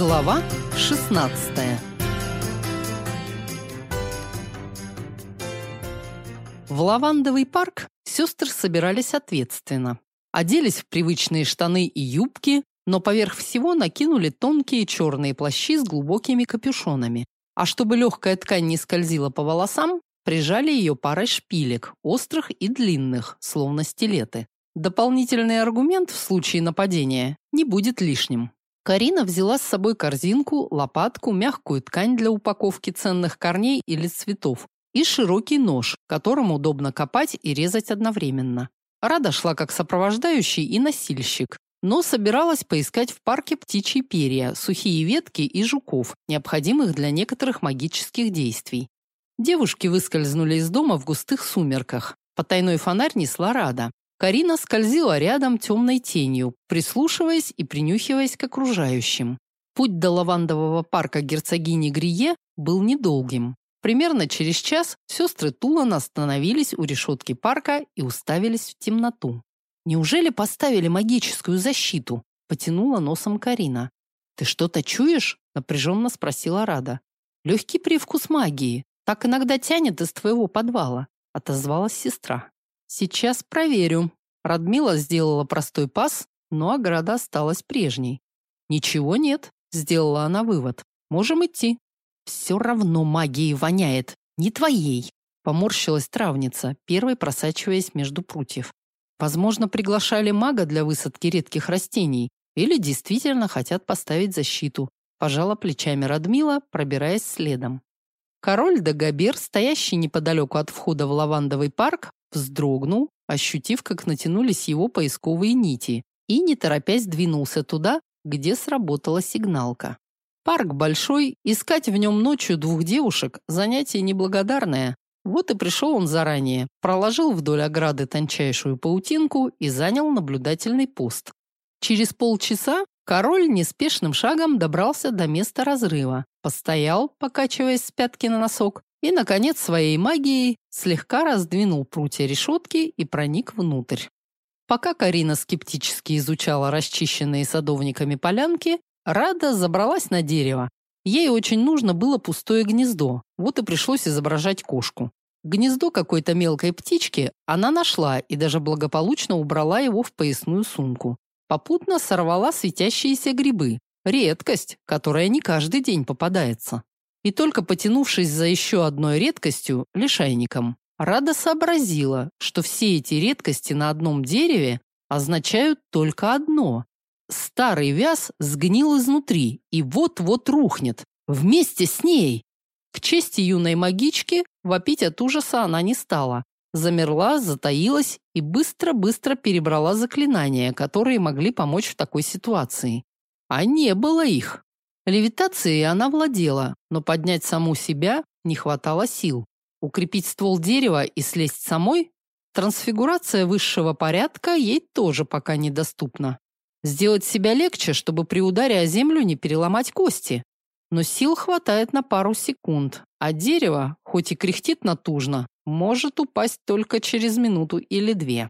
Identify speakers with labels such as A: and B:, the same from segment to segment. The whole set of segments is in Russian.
A: Глава 16. В лавандовый парк сестры собирались ответственно. Оделись в привычные штаны и юбки, но поверх всего накинули тонкие черные плащи с глубокими капюшонами. А чтобы легкая ткань не скользила по волосам, прижали ее парой шпилек, острых и длинных, словно стилеты. Дополнительный аргумент в случае нападения не будет лишним. Карина взяла с собой корзинку, лопатку, мягкую ткань для упаковки ценных корней или цветов и широкий нож, которым удобно копать и резать одновременно. Рада шла как сопровождающий и носильщик, но собиралась поискать в парке птичьи перья, сухие ветки и жуков, необходимых для некоторых магических действий. Девушки выскользнули из дома в густых сумерках. Потайной фонарь несла Рада. Карина скользила рядом темной тенью, прислушиваясь и принюхиваясь к окружающим. Путь до лавандового парка герцогини Грие был недолгим. Примерно через час сестры Тулан остановились у решетки парка и уставились в темноту. Неужели поставили магическую защиту? потянула носом Карина. Ты что-то чуешь? напряженно спросила Рада. Легкий привкус магии. Так иногда тянет из твоего подвала, отозвалась сестра. Сейчас проверю. Радмила сделала простой пас, но ограда осталась прежней. Ничего нет, сделала она вывод. Можем идти. Все равно магией воняет, не твоей, поморщилась травница, первой просачиваясь между прутьев. Возможно, приглашали мага для высадки редких растений или действительно хотят поставить защиту. Пожала плечами Радмила, пробираясь следом. Король Дагобер, стоящий неподалеку от входа в лавандовый парк, вздрогнул, ощутив, как натянулись его поисковые нити, и, не торопясь, двинулся туда, где сработала сигналка. Парк большой, искать в нем ночью двух девушек – занятие неблагодарное. Вот и пришел он заранее, проложил вдоль ограды тончайшую паутинку и занял наблюдательный пост. Через полчаса король неспешным шагом добрался до места разрыва, постоял, покачиваясь с пятки на носок, и, наконец, своей магией слегка раздвинул прутья решетки и проник внутрь. Пока Карина скептически изучала расчищенные садовниками полянки, Рада забралась на дерево. Ей очень нужно было пустое гнездо, вот и пришлось изображать кошку. Гнездо какой-то мелкой птички она нашла и даже благополучно убрала его в поясную сумку. Попутно сорвала светящиеся грибы. Редкость, которая не каждый день попадается. И только потянувшись за еще одной редкостью, лишайником, Рада сообразила, что все эти редкости на одном дереве означают только одно. Старый вяз сгнил изнутри и вот-вот рухнет. Вместе с ней. К чести юной магички, вопить от ужаса она не стала. Замерла, затаилась и быстро-быстро перебрала заклинания, которые могли помочь в такой ситуации. А не было их. Левитацией она владела, но поднять саму себя не хватало сил. Укрепить ствол дерева и слезть самой? Трансфигурация высшего порядка ей тоже пока недоступна. Сделать себя легче, чтобы при ударе о землю не переломать кости. Но сил хватает на пару секунд, а дерево, хоть и кряхтит натужно, может упасть только через минуту или две.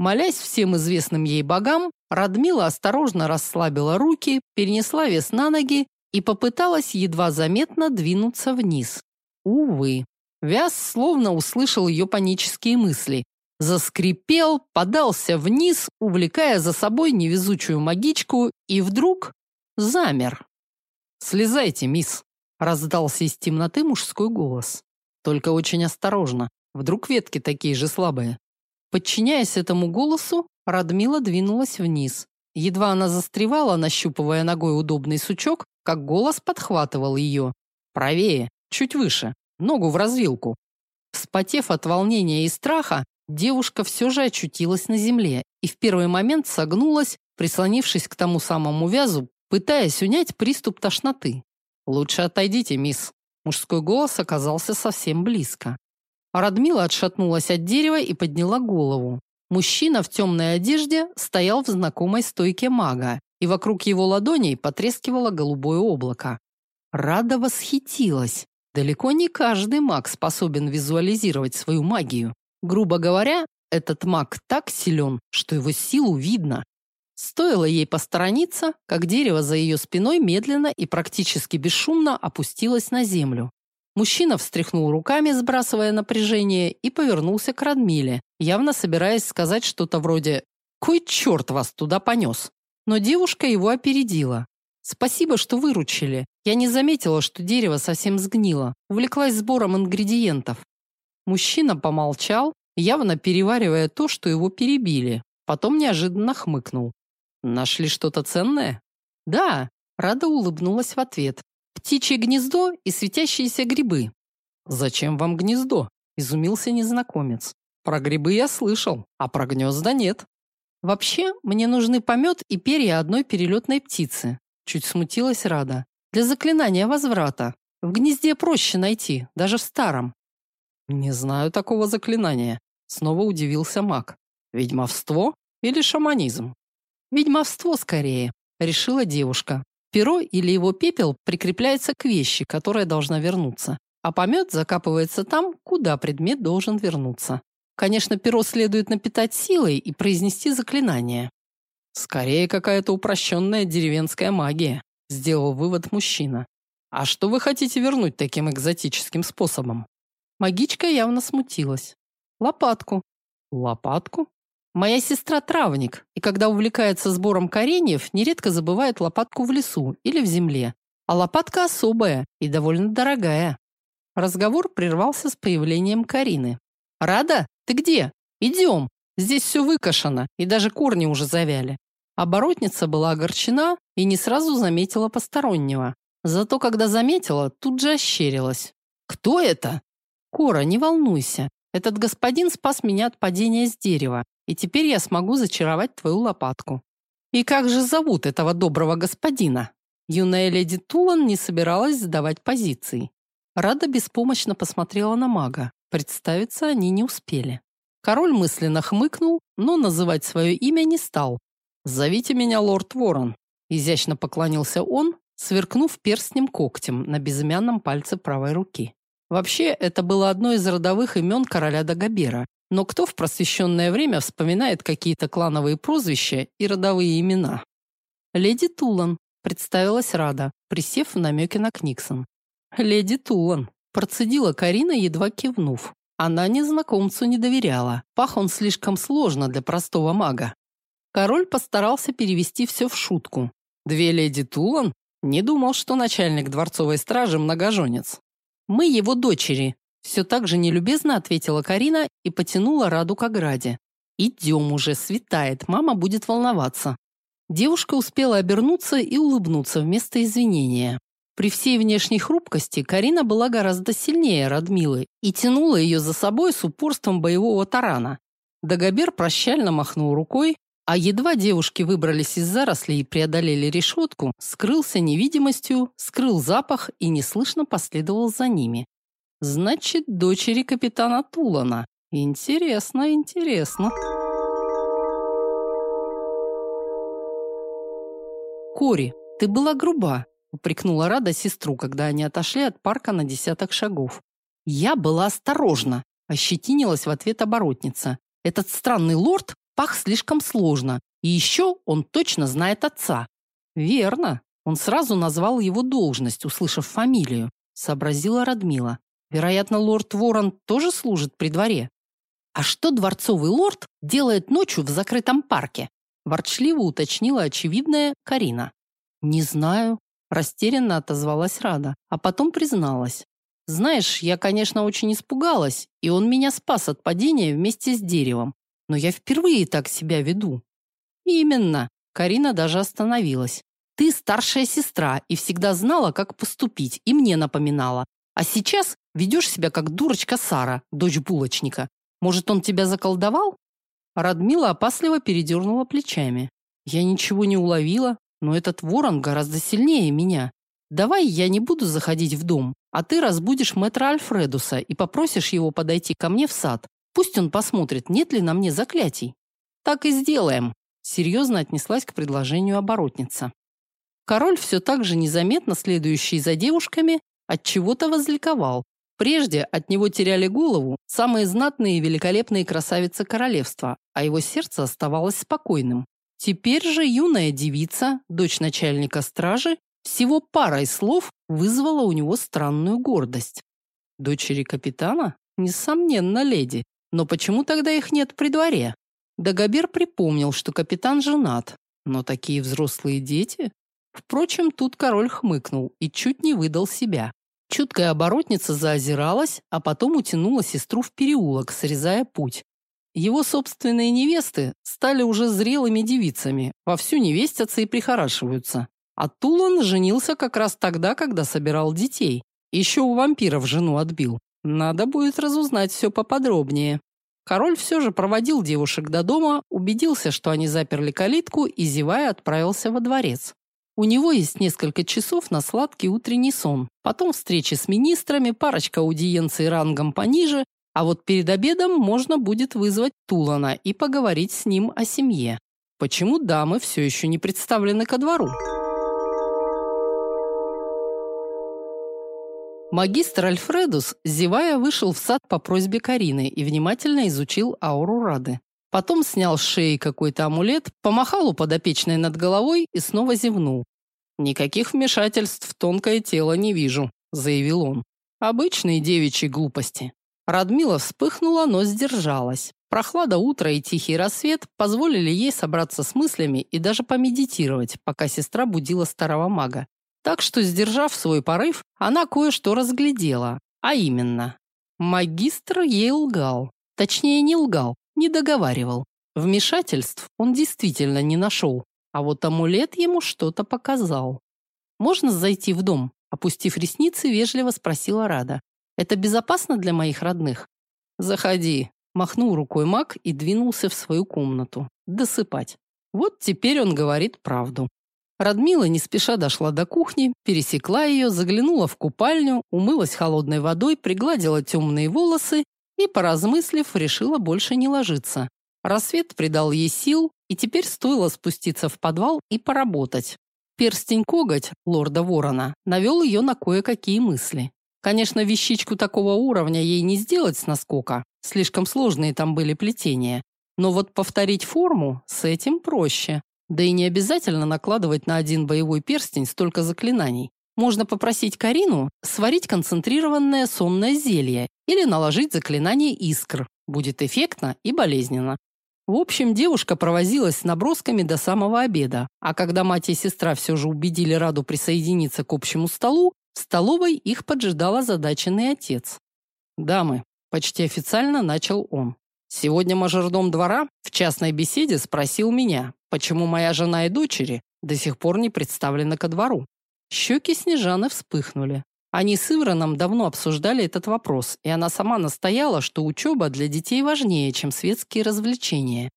A: Молясь всем известным ей богам, Радмила осторожно расслабила руки, перенесла вес на ноги и попыталась едва заметно двинуться вниз. Увы, Вяз словно услышал ее панические мысли. Заскрипел, подался вниз, увлекая за собой невезучую магичку, и вдруг замер. «Слезайте, мисс!» – раздался из темноты мужской голос. «Только очень осторожно, вдруг ветки такие же слабые». Подчиняясь этому голосу, Радмила двинулась вниз. Едва она застревала, нащупывая ногой удобный сучок, как голос подхватывал ее. Правее, чуть выше, ногу в развилку. Вспотев от волнения и страха, девушка все же очутилась на земле и в первый момент согнулась, прислонившись к тому самому вязу, пытаясь унять приступ тошноты. «Лучше отойдите, мисс». Мужской голос оказался совсем близко. Радмила отшатнулась от дерева и подняла голову. Мужчина в темной одежде стоял в знакомой стойке мага, и вокруг его ладоней потрескивало голубое облако. Рада восхитилась. Далеко не каждый маг способен визуализировать свою магию. Грубо говоря, этот маг так силен, что его силу видно. Стоило ей посторониться, как дерево за ее спиной медленно и практически бесшумно опустилось на землю. Мужчина встряхнул руками, сбрасывая напряжение, и повернулся к Радмиле, явно собираясь сказать что-то вроде «Кой черт вас туда понес?». Но девушка его опередила. «Спасибо, что выручили. Я не заметила, что дерево совсем сгнило. Увлеклась сбором ингредиентов». Мужчина помолчал, явно переваривая то, что его перебили. Потом неожиданно хмыкнул. «Нашли что-то ценное?» «Да», – Рада улыбнулась в ответ. «Птичье гнездо и светящиеся грибы». «Зачем вам гнездо?» – изумился незнакомец. «Про грибы я слышал, а про гнезда нет». «Вообще, мне нужны помет и перья одной перелетной птицы», – чуть смутилась Рада. «Для заклинания возврата. В гнезде проще найти, даже в старом». «Не знаю такого заклинания», – снова удивился маг. «Ведьмовство или шаманизм?» Ведьмовство скорее, решила девушка. Перо или его пепел прикрепляется к вещи, которая должна вернуться, а помет закапывается там, куда предмет должен вернуться. Конечно, перо следует напитать силой и произнести заклинание. Скорее какая-то упрощенная деревенская магия, сделал вывод мужчина. А что вы хотите вернуть таким экзотическим способом? Магичка явно смутилась. Лопатку. Лопатку? Моя сестра травник, и когда увлекается сбором кореньев, нередко забывает лопатку в лесу или в земле. А лопатка особая и довольно дорогая. Разговор прервался с появлением Карины. Рада? Ты где? Идем. Здесь все выкошено, и даже корни уже завяли. Оборотница была огорчена и не сразу заметила постороннего. Зато когда заметила, тут же ощерилась. Кто это? Кора, не волнуйся. Этот господин спас меня от падения с дерева и теперь я смогу зачаровать твою лопатку. И как же зовут этого доброго господина? Юная леди Тулан не собиралась сдавать позиции. Рада беспомощно посмотрела на мага. Представиться они не успели. Король мысленно хмыкнул, но называть свое имя не стал. «Зовите меня лорд Ворон», – изящно поклонился он, сверкнув перстнем когтем на безымянном пальце правой руки. Вообще, это было одно из родовых имен короля Дагобера, но кто в просвещенное время вспоминает какие-то клановые прозвища и родовые имена? Леди Тулан, представилась Рада, присев в намеке на Книксон. Леди Тулан, процедила Карина, едва кивнув. Она незнакомцу не доверяла. Пах он слишком сложно для простого мага. Король постарался перевести все в шутку. Две леди Тулан? Не думал, что начальник дворцовой стражи многоженец. Мы его дочери, все так же нелюбезно ответила Карина и потянула Раду к ограде. «Идем уже, светает, мама будет волноваться». Девушка успела обернуться и улыбнуться вместо извинения. При всей внешней хрупкости Карина была гораздо сильнее Радмилы и тянула ее за собой с упорством боевого тарана. Дагобер прощально махнул рукой, а едва девушки выбрались из зарослей и преодолели решетку, скрылся невидимостью, скрыл запах и неслышно последовал за ними. Значит, дочери капитана Тулана. Интересно, интересно. Кори, ты была груба, упрекнула Рада сестру, когда они отошли от парка на десяток шагов. Я была осторожна, ощетинилась в ответ оборотница. Этот странный лорд пах слишком сложно, и еще он точно знает отца. Верно. Он сразу назвал его должность, услышав фамилию, сообразила Радмила. Вероятно, лорд Ворон тоже служит при дворе. А что дворцовый лорд делает ночью в закрытом парке? ворчливо уточнила очевидная Карина. Не знаю, растерянно отозвалась Рада, а потом призналась. Знаешь, я, конечно, очень испугалась, и он меня спас от падения вместе с деревом. Но я впервые так себя веду. Именно. Карина даже остановилась. Ты старшая сестра и всегда знала, как поступить, и мне напоминала. А сейчас ведешь себя как дурочка Сара, дочь булочника. Может, он тебя заколдовал? Радмила опасливо передернула плечами. Я ничего не уловила, но этот ворон гораздо сильнее меня. Давай я не буду заходить в дом, а ты разбудишь мэтра Альфредуса и попросишь его подойти ко мне в сад. Пусть он посмотрит, нет ли на мне заклятий. Так и сделаем, серьезно отнеслась к предложению оборотница. Король все так же незаметно следующий за девушками, от чего-то возликовал. Прежде от него теряли голову самые знатные и великолепные красавицы королевства, а его сердце оставалось спокойным. Теперь же юная девица, дочь начальника стражи, всего парой слов вызвала у него странную гордость. Дочери капитана? Несомненно, леди. Но почему тогда их нет при дворе? Дагобер припомнил, что капитан женат. Но такие взрослые дети? Впрочем, тут король хмыкнул и чуть не выдал себя. Чуткая оборотница заозиралась, а потом утянула сестру в переулок, срезая путь. Его собственные невесты стали уже зрелыми девицами, вовсю невестятся и прихорашиваются. А Тулан женился как раз тогда, когда собирал детей. Еще у вампиров жену отбил. Надо будет разузнать все поподробнее. Король все же проводил девушек до дома, убедился, что они заперли калитку и, зевая, отправился во дворец. У него есть несколько часов на сладкий утренний сон, потом встречи с министрами, парочка аудиенций рангом пониже, а вот перед обедом можно будет вызвать Тулана и поговорить с ним о семье. Почему дамы все еще не представлены ко двору? Магистр Альфредус, зевая, вышел в сад по просьбе Карины и внимательно изучил ауру Рады. Потом снял с шеи какой-то амулет, помахал у подопечной над головой и снова зевнул. «Никаких вмешательств в тонкое тело не вижу», – заявил он. «Обычные девичьи глупости». Радмила вспыхнула, но сдержалась. Прохлада утра и тихий рассвет позволили ей собраться с мыслями и даже помедитировать, пока сестра будила старого мага. Так что, сдержав свой порыв, она кое-что разглядела, а именно, магистр ей лгал. Точнее, не лгал, не договаривал. Вмешательств он действительно не нашел, а вот амулет ему что-то показал. Можно зайти в дом? Опустив ресницы, вежливо спросила Рада. Это безопасно для моих родных? Заходи, махнул рукой маг и двинулся в свою комнату досыпать. Вот теперь он говорит правду. Радмила не спеша дошла до кухни, пересекла ее, заглянула в купальню, умылась холодной водой, пригладила темные волосы и, поразмыслив, решила больше не ложиться. Рассвет придал ей сил, и теперь стоило спуститься в подвал и поработать. Перстень-коготь лорда Ворона навел ее на кое-какие мысли. Конечно, вещичку такого уровня ей не сделать с наскока, слишком сложные там были плетения. Но вот повторить форму с этим проще. Да и не обязательно накладывать на один боевой перстень столько заклинаний. Можно попросить Карину сварить концентрированное сонное зелье или наложить заклинание искр. Будет эффектно и болезненно. В общем, девушка провозилась с набросками до самого обеда, а когда мать и сестра все же убедили Раду присоединиться к общему столу, в столовой их поджидал озадаченный отец. «Дамы», – почти официально начал он. «Сегодня мажордом двора в частной беседе спросил меня, Почему моя жена и дочери до сих пор не представлены ко двору? Щеки Снежаны вспыхнули. Они с Ивроном давно обсуждали этот вопрос, и она сама настояла, что учеба для детей важнее, чем светские развлечения.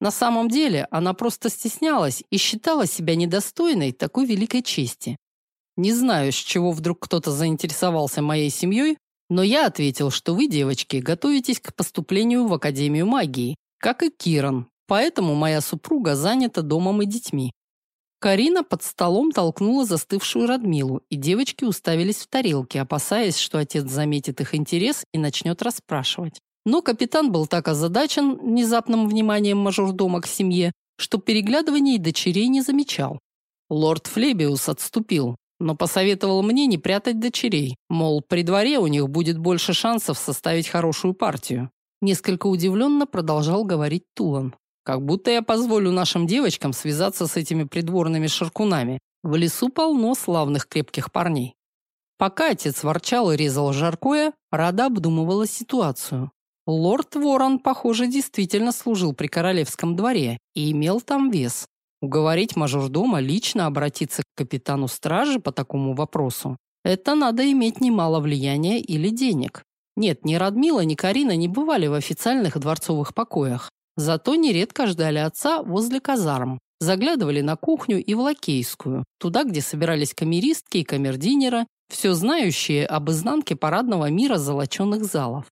A: На самом деле, она просто стеснялась и считала себя недостойной такой великой чести. Не знаю, с чего вдруг кто-то заинтересовался моей семьей, но я ответил, что вы, девочки, готовитесь к поступлению в Академию магии, как и Киран, Поэтому моя супруга занята домом и детьми. Карина под столом толкнула застывшую Радмилу, и девочки уставились в тарелки, опасаясь, что отец заметит их интерес и начнет расспрашивать. Но капитан был так озадачен внезапным вниманием мажордома к семье, что переглядываний дочерей не замечал. Лорд Флебиус отступил, но посоветовал мне не прятать дочерей, мол, при дворе у них будет больше шансов составить хорошую партию. Несколько удивленно продолжал говорить Тулан. Как будто я позволю нашим девочкам связаться с этими придворными шаркунами. В лесу полно славных крепких парней. Пока отец ворчал и резал жаркое, Рада обдумывала ситуацию. Лорд Ворон, похоже, действительно служил при королевском дворе и имел там вес. Уговорить мажордома лично обратиться к капитану стражи по такому вопросу – это надо иметь немало влияния или денег. Нет, ни Радмила, ни Карина не бывали в официальных дворцовых покоях, Зато нередко ждали отца возле казарм, заглядывали на кухню и в лакейскую, туда, где собирались камеристки и камердинера, все знающие об изнанке парадного мира золоченых залов.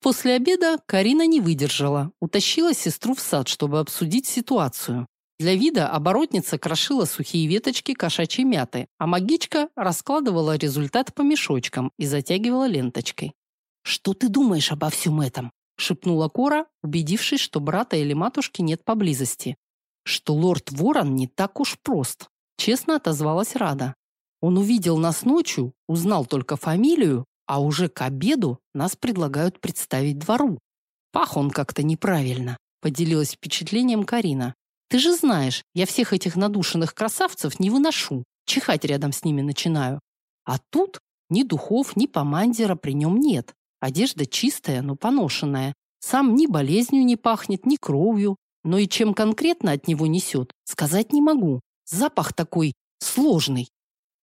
A: После обеда Карина не выдержала, утащила сестру в сад, чтобы обсудить ситуацию. Для вида оборотница крошила сухие веточки кошачьей мяты, а магичка раскладывала результат по мешочкам и затягивала ленточкой. «Что ты думаешь обо всем этом?» Шепнула Кора, убедившись, что брата или матушки нет поблизости. что лорд Ворон не так уж прост, честно отозвалась Рада. Он увидел нас ночью, узнал только фамилию, а уже к обеду нас предлагают представить двору. Пах он как-то неправильно, поделилась впечатлением Карина. Ты же знаешь, я всех этих надушенных красавцев не выношу, чихать рядом с ними начинаю. А тут ни духов, ни помандера при нем нет. Одежда чистая, но поношенная. Сам ни болезнью не пахнет, ни кровью. Но и чем конкретно от него несет, сказать не могу. Запах такой сложный.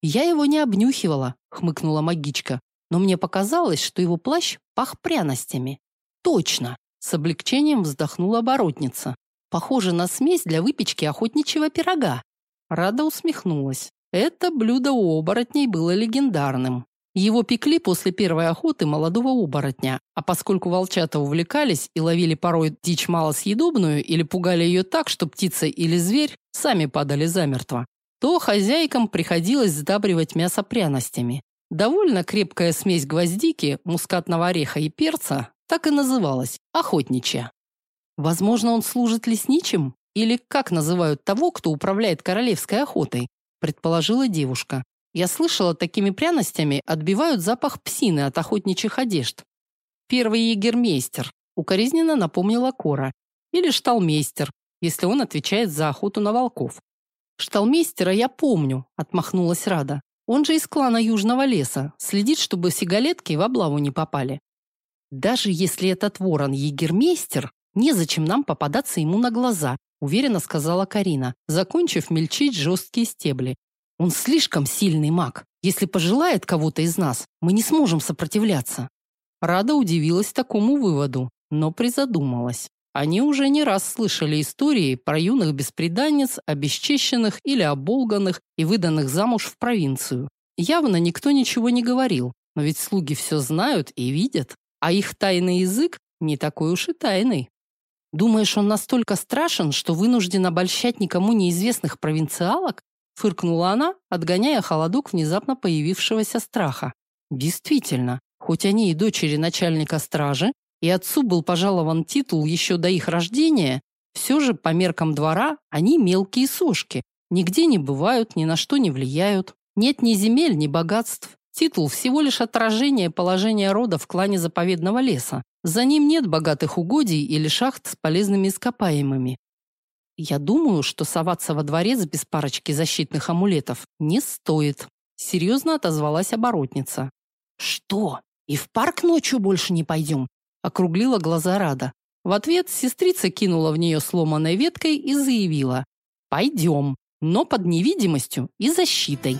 A: Я его не обнюхивала, хмыкнула магичка, но мне показалось, что его плащ пах пряностями. Точно, с облегчением вздохнула оборотница. Похоже на смесь для выпечки охотничьего пирога. Рада усмехнулась. Это блюдо у оборотней было легендарным. Его пекли после первой охоты молодого оборотня, а поскольку волчата увлекались и ловили порой дичь малосъедобную или пугали ее так, что птица или зверь сами падали замертво, то хозяйкам приходилось сдабривать мясо пряностями. Довольно крепкая смесь гвоздики, мускатного ореха и перца так и называлась охотничья. Возможно, он служит лесничим или как называют того, кто управляет королевской охотой, предположила девушка. Я слышала, такими пряностями отбивают запах псины от охотничьих одежд. Первый егермейстер, укоризненно напомнила Кора, или шталмейстер, если он отвечает за охоту на волков. Шталмейстера я помню, отмахнулась Рада. Он же из клана Южного леса, следит, чтобы сигалетки в облаву не попали. Даже если этот ворон егермейстер, незачем нам попадаться ему на глаза, уверенно сказала Карина, закончив мельчить жесткие стебли. Он слишком сильный маг. Если пожелает кого-то из нас, мы не сможем сопротивляться. Рада удивилась такому выводу, но призадумалась. Они уже не раз слышали истории про юных бесприданниц, обесчещенных или оболганных и выданных замуж в провинцию. Явно никто ничего не говорил, но ведь слуги все знают и видят, а их тайный язык не такой уж и тайный. Думаешь, он настолько страшен, что вынужден обольщать никому неизвестных провинциалок? Фыркнула она, отгоняя холодок внезапно появившегося страха. Действительно, хоть они и дочери начальника стражи, и отцу был пожалован титул еще до их рождения, все же по меркам двора они мелкие сошки, нигде не бывают, ни на что не влияют. Нет ни земель, ни богатств. Титул всего лишь отражение положения рода в клане заповедного леса. За ним нет богатых угодий или шахт с полезными ископаемыми. Я думаю, что соваться во дворец без парочки защитных амулетов не стоит, серьезно отозвалась оборотница. Что? И в парк ночью больше не пойдем?» округлила глаза Рада. В ответ сестрица кинула в нее сломанной веткой и заявила: "Пойдем, но под невидимостью и защитой".